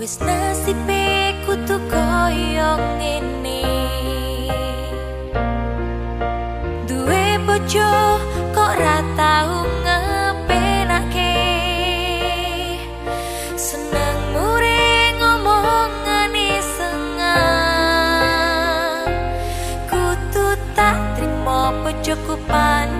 Wis nasibe kutu koyok ini Dua bojo kok ratau ngepenake? Seneng mure ngomongan isenga Kutu tak terima bojoku pan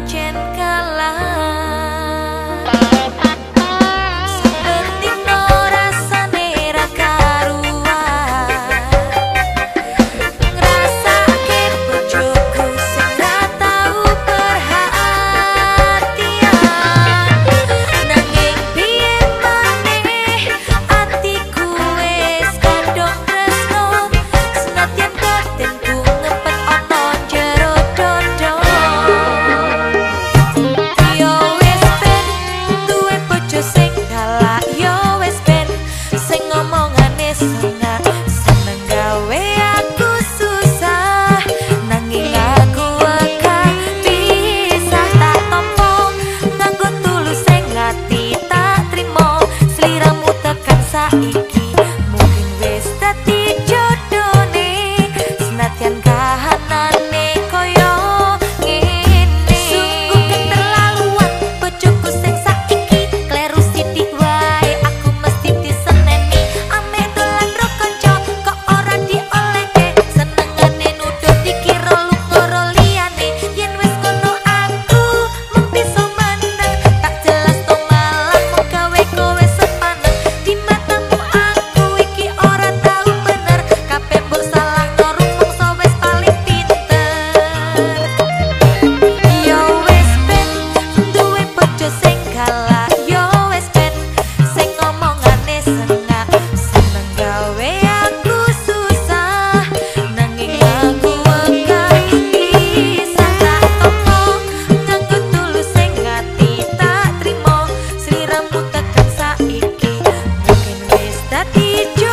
y yo